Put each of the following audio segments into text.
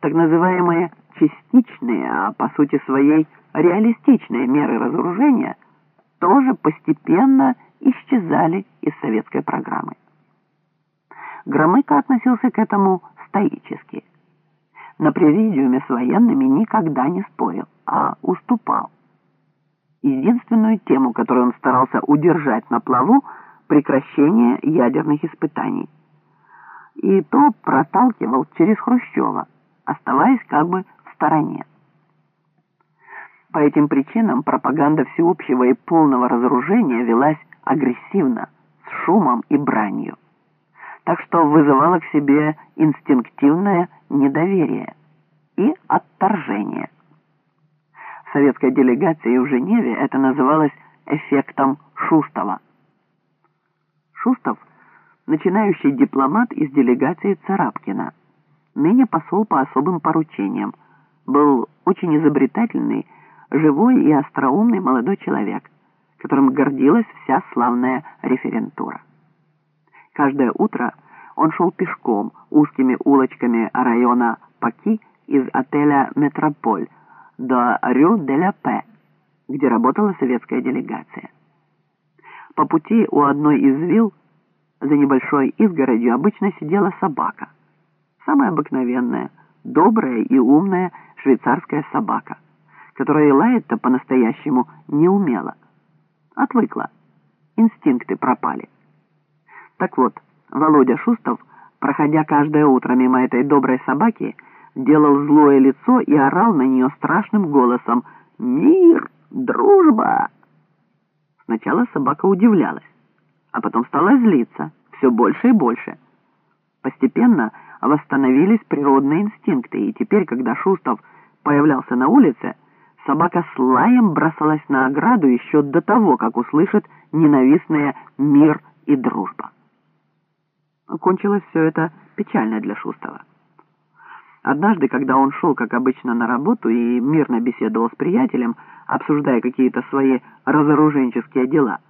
так называемые частичные, а по сути своей реалистичные меры разоружения тоже постепенно исчезали из советской программы. Громыко относился к этому стоически. На президиуме с военными никогда не спорил, а уступал. Единственную тему, которую он старался удержать на плаву, прекращение ядерных испытаний. И то проталкивал через Хрущева, оставаясь как бы в стороне. По этим причинам пропаганда всеобщего и полного разоружения велась агрессивно, с шумом и бранью. Так что вызывала к себе инстинктивное недоверие и отторжение. В советской делегации в Женеве это называлось эффектом Шустова. Шустов – начинающий дипломат из делегации Царапкина, ныне посол по особым поручениям, был очень изобретательный, живой и остроумный молодой человек, которым гордилась вся славная референтура. Каждое утро он шел пешком узкими улочками района Паки из отеля «Метрополь» до Рю-де-ля-Пе, где работала советская делегация. По пути у одной из вилл за небольшой изгородью обычно сидела собака. Самая обыкновенная, добрая и умная швейцарская собака, которая лает-то по-настоящему не умела. Отвыкла. Инстинкты пропали. Так вот, Володя Шустов, проходя каждое утро мимо этой доброй собаки, делал злое лицо и орал на нее страшным голосом «Мир! Дружба!». Сначала собака удивлялась, а потом стала злиться все больше и больше. Постепенно восстановились природные инстинкты, и теперь, когда Шустов появлялся на улице, собака с лаем бросалась на ограду еще до того, как услышит ненавистные «мир» и «дружба». Кончилось все это печально для Шустова. Однажды, когда он шел, как обычно, на работу и мирно беседовал с приятелем, обсуждая какие-то свои разоруженческие дела,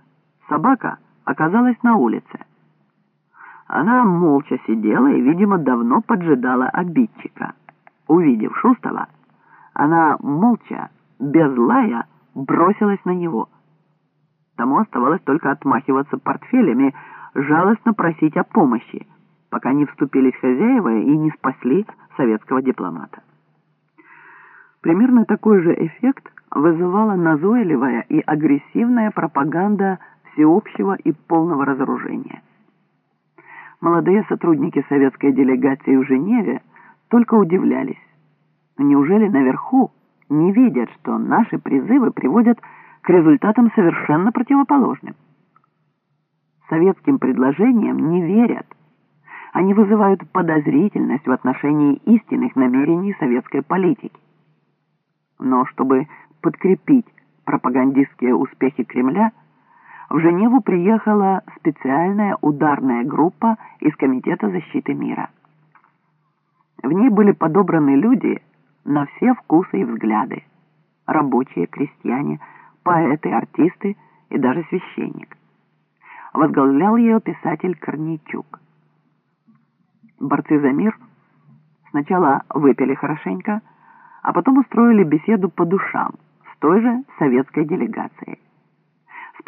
собака оказалась на улице. Она молча сидела и, видимо, давно поджидала обидчика. Увидев Шустова, она молча, без лая, бросилась на него. Тому оставалось только отмахиваться портфелями, жалостно просить о помощи, пока не вступились хозяева и не спасли советского дипломата. Примерно такой же эффект вызывала назойливая и агрессивная пропаганда всеобщего и полного разоружения. Молодые сотрудники советской делегации в Женеве только удивлялись. Неужели наверху не видят, что наши призывы приводят к результатам совершенно противоположным? советским предложениям не верят. Они вызывают подозрительность в отношении истинных намерений советской политики. Но чтобы подкрепить пропагандистские успехи Кремля, в Женеву приехала специальная ударная группа из Комитета защиты мира. В ней были подобраны люди на все вкусы и взгляды. Рабочие, крестьяне, поэты, артисты и даже священник возглавлял ее писатель Корнейчук. Борцы за мир сначала выпили хорошенько, а потом устроили беседу по душам с той же советской делегацией.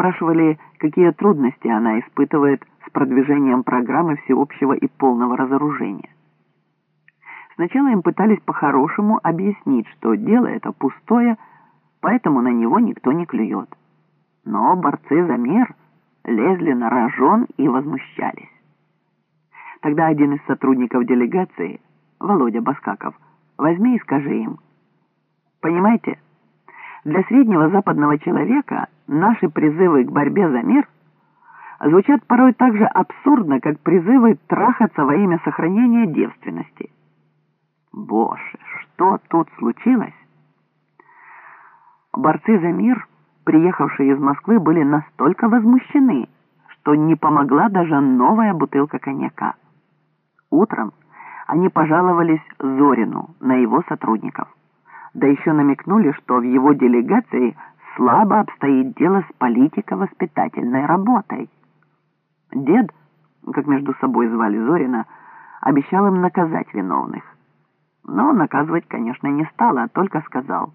Спрашивали, какие трудности она испытывает с продвижением программы всеобщего и полного разоружения. Сначала им пытались по-хорошему объяснить, что дело это пустое, поэтому на него никто не клюет. Но борцы за мир лезли на рожон и возмущались. Тогда один из сотрудников делегации, Володя Баскаков, возьми и скажи им. Понимаете, для среднего западного человека наши призывы к борьбе за мир звучат порой так же абсурдно, как призывы трахаться во имя сохранения девственности. Боже, что тут случилось? Борцы за мир приехавшие из Москвы, были настолько возмущены, что не помогла даже новая бутылка коньяка. Утром они пожаловались Зорину на его сотрудников. Да еще намекнули, что в его делегации слабо обстоит дело с политико-воспитательной работой. Дед, как между собой звали Зорина, обещал им наказать виновных. Но наказывать, конечно, не стала, а только сказал.